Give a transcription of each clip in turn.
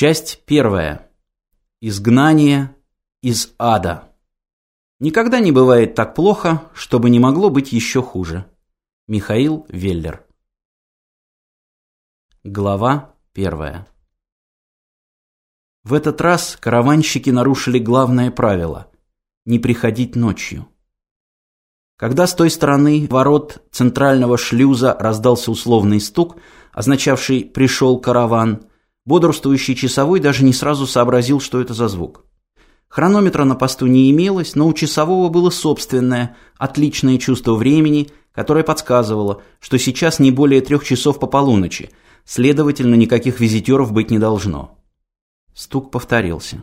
Часть первая. Изгнание из ада. Никогда не бывает так плохо, чтобы не могло быть еще хуже. Михаил Веллер. Глава первая. В этот раз караванщики нарушили главное правило – не приходить ночью. Когда с той стороны ворот центрального шлюза раздался условный стук, означавший «пришел караван», бодрствующий часовой даже не сразу сообразил, что это за звук. Хронометра на посту не имелось, но у часового было собственное, отличное чувство времени, которое подсказывало, что сейчас не более трех часов по полуночи, следовательно, никаких визитеров быть не должно. Стук повторился.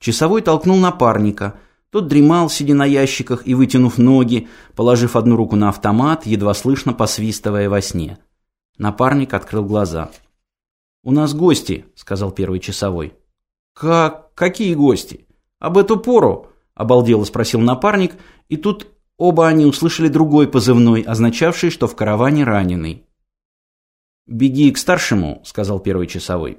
Часовой толкнул напарника. Тот дремал, сидя на ящиках и вытянув ноги, положив одну руку на автомат, едва слышно посвистывая во сне. Напарник открыл глаза. «У нас гости», — сказал первый часовой. «Как? Какие гости? Об эту пору?» — обалдело спросил напарник, и тут оба они услышали другой позывной, означавший, что в караване раненый. «Беги к старшему», — сказал первый часовой.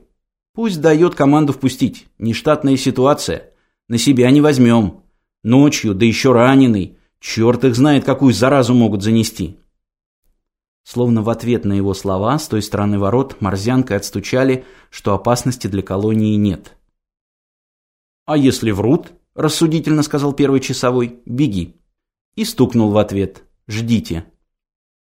Пусть дает команду впустить. Нештатная ситуация. На себя не возьмем. Ночью, да еще раненый. Черт их знает, какую заразу могут занести. Словно в ответ на его слова, с той стороны ворот морзянкой отстучали, что опасности для колонии нет. «А если врут?» – рассудительно сказал первый часовой. «Беги». И стукнул в ответ. «Ждите».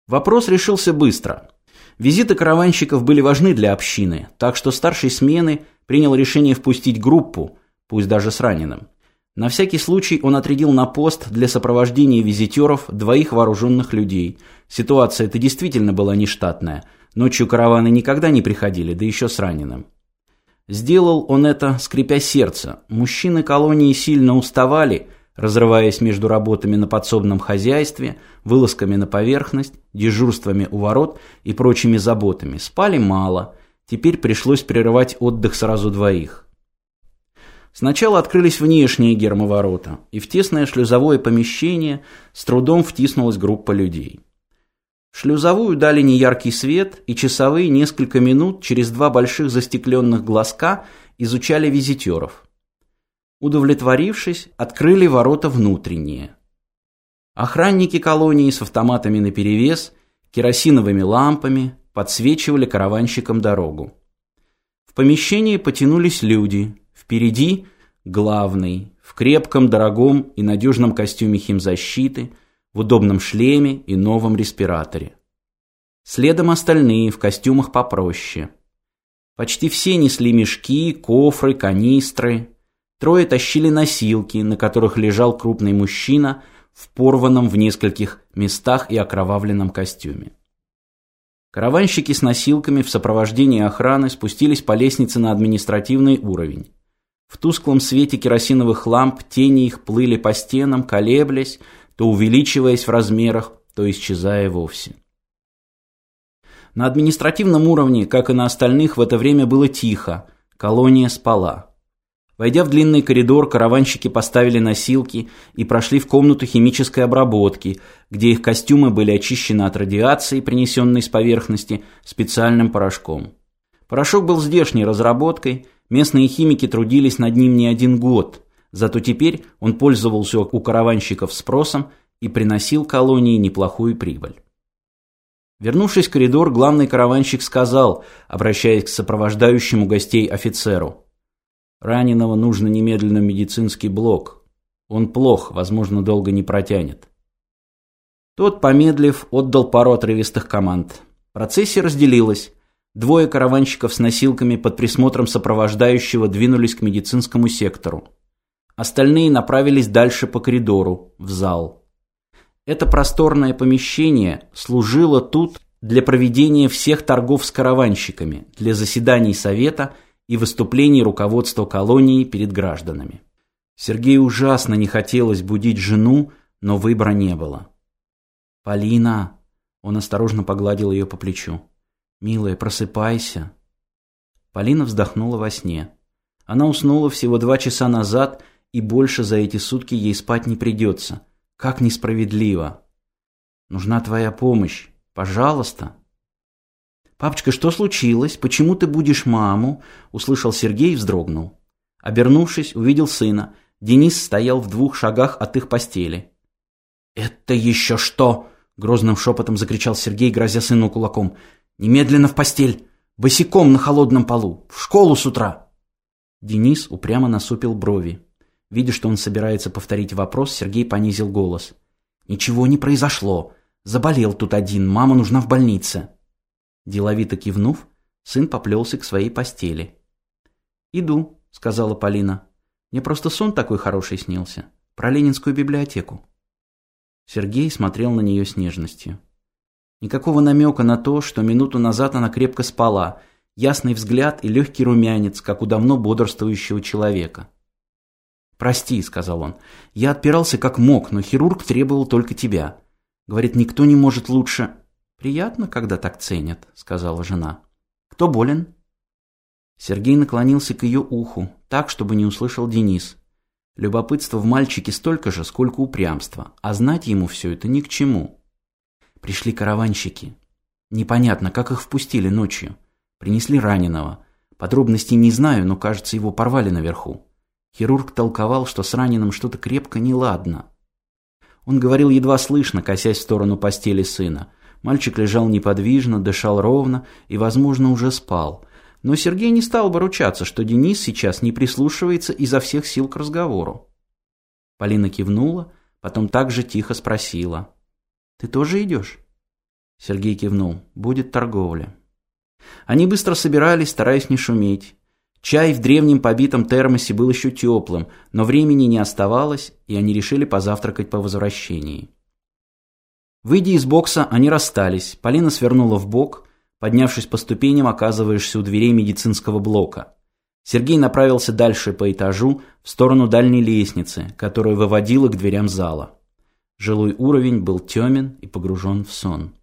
Вопрос решился быстро. Визиты караванщиков были важны для общины, так что старший смены принял решение впустить группу, пусть даже с раненым. На всякий случай он отрядил на пост для сопровождения визитеров двоих вооруженных людей. Ситуация эта действительно была нештатная. Ночью караваны никогда не приходили, да еще с раненым. Сделал он это, скрипя сердце. Мужчины колонии сильно уставали, разрываясь между работами на подсобном хозяйстве, вылазками на поверхность, дежурствами у ворот и прочими заботами. Спали мало, теперь пришлось прерывать отдых сразу двоих. Сначала открылись внешние гермоворота, и в тесное шлюзовое помещение с трудом втиснулась группа людей. Шлюзовую дали неяркий свет, и часовые несколько минут через два больших застекленных глазка изучали визитеров. Удовлетворившись, открыли ворота внутренние. Охранники колонии с автоматами наперевес, керосиновыми лампами подсвечивали караванщикам дорогу. В помещении потянулись люди. Впереди главный, в крепком, дорогом и надежном костюме химзащиты, в удобном шлеме и новом респираторе. Следом остальные в костюмах попроще. Почти все несли мешки, кофры, канистры, Трое тащили носилки, на которых лежал крупный мужчина в порванном в нескольких местах и окровавленном костюме. Караванщики с носилками в сопровождении охраны спустились по лестнице на административный уровень. В тусклом свете керосиновых ламп тени их плыли по стенам, колеблясь, то увеличиваясь в размерах, то исчезая вовсе. На административном уровне, как и на остальных, в это время было тихо, колония спала. Войдя в длинный коридор, караванщики поставили носилки и прошли в комнату химической обработки, где их костюмы были очищены от радиации, принесенной с поверхности, специальным порошком. Порошок был здешней разработкой, местные химики трудились над ним не один год, зато теперь он пользовался у караванщиков спросом и приносил колонии неплохую прибыль. Вернувшись в коридор, главный караванщик сказал, обращаясь к сопровождающему гостей офицеру – Раненого нужно немедленно медицинский блок. Он плох, возможно, долго не протянет. Тот, помедлив, отдал пару отрывистых команд. Процессия разделилась. Двое караванщиков с носилками под присмотром сопровождающего двинулись к медицинскому сектору. Остальные направились дальше по коридору, в зал. Это просторное помещение служило тут для проведения всех торгов с караванщиками, для заседаний совета – и выступлений руководства колонии перед гражданами. Сергею ужасно не хотелось будить жену, но выбора не было. «Полина!» – он осторожно погладил ее по плечу. «Милая, просыпайся!» Полина вздохнула во сне. Она уснула всего два часа назад, и больше за эти сутки ей спать не придется. Как несправедливо! Нужна твоя помощь. Пожалуйста!» «Папочка, что случилось? Почему ты будешь маму?» Услышал Сергей и вздрогнул. Обернувшись, увидел сына. Денис стоял в двух шагах от их постели. «Это еще что?» — грозным шепотом закричал Сергей, грозя сыну кулаком. «Немедленно в постель! Босиком на холодном полу! В школу с утра!» Денис упрямо насупил брови. Видя, что он собирается повторить вопрос, Сергей понизил голос. «Ничего не произошло. Заболел тут один, мама нужна в больнице». Деловито кивнув, сын поплелся к своей постели. «Иду», — сказала Полина. «Мне просто сон такой хороший снился. Про Ленинскую библиотеку». Сергей смотрел на нее с нежностью. Никакого намека на то, что минуту назад она крепко спала, ясный взгляд и легкий румянец, как у давно бодрствующего человека. «Прости», — сказал он, — «я отпирался как мог, но хирург требовал только тебя. Говорит, никто не может лучше...» «Приятно, когда так ценят», — сказала жена. «Кто болен?» Сергей наклонился к ее уху, так, чтобы не услышал Денис. Любопытство в мальчике столько же, сколько упрямства, а знать ему все это ни к чему. Пришли караванщики. Непонятно, как их впустили ночью. Принесли раненого. Подробностей не знаю, но, кажется, его порвали наверху. Хирург толковал, что с раненым что-то крепко неладно. Он говорил едва слышно, косясь в сторону постели сына. Мальчик лежал неподвижно, дышал ровно и, возможно, уже спал. Но Сергей не стал бы ручаться, что Денис сейчас не прислушивается изо всех сил к разговору. Полина кивнула, потом также тихо спросила. «Ты тоже идешь?» Сергей кивнул. «Будет торговля». Они быстро собирались, стараясь не шуметь. Чай в древнем побитом термосе был еще теплым, но времени не оставалось, и они решили позавтракать по возвращении. Выйдя из бокса, они расстались. Полина свернула в бок. Поднявшись по ступеням, оказываешься у дверей медицинского блока. Сергей направился дальше по этажу, в сторону дальней лестницы, которая выводила к дверям зала. Жилой уровень был темен и погружен в сон.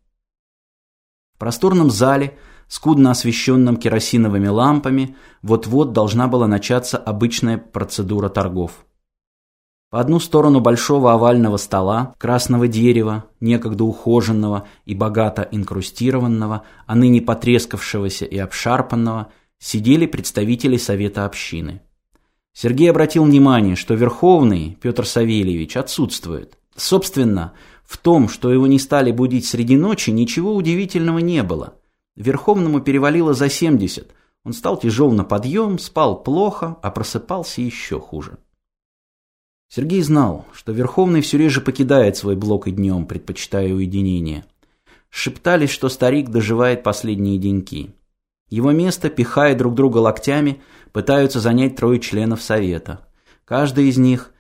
В просторном зале, скудно освещенном керосиновыми лампами, вот-вот должна была начаться обычная процедура торгов. По одну сторону большого овального стола, красного дерева, некогда ухоженного и богато инкрустированного, а ныне потрескавшегося и обшарпанного, сидели представители Совета общины. Сергей обратил внимание, что Верховный Петр Савельевич отсутствует. Собственно, в том, что его не стали будить среди ночи, ничего удивительного не было. Верховному перевалило за 70, он стал тяжел на подъем, спал плохо, а просыпался еще хуже. Сергей знал, что Верховный все реже покидает свой блок и днем, предпочитая уединение. Шептались, что старик доживает последние деньки. Его место, пихая друг друга локтями, пытаются занять трое членов Совета. Каждый из них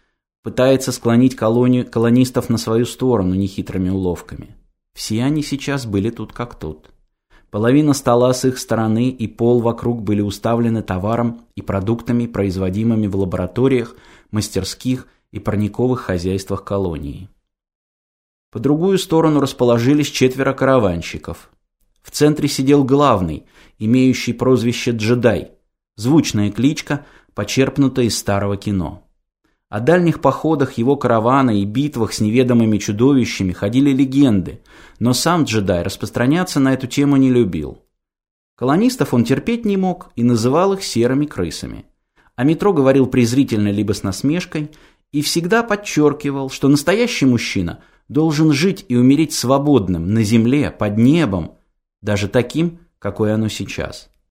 пытается склонить колонию колонистов на свою сторону нехитрыми уловками. Все они сейчас были тут как тут. Половина стола с их стороны и пол вокруг были уставлены товаром и продуктами, производимыми в лабораториях, мастерских и парниковых хозяйствах колонии. По другую сторону расположились четверо караванщиков. В центре сидел главный, имеющий прозвище «Джедай», звучная кличка, почерпнутая из старого кино. О дальних походах его каравана и битвах с неведомыми чудовищами ходили легенды, но сам джедай распространяться на эту тему не любил. Колонистов он терпеть не мог и называл их серыми крысами. О метро говорил презрительно либо с насмешкой, и всегда подчеркивал, что настоящий мужчина должен жить и умереть свободным, на земле, под небом, даже таким, какое оно сейчас.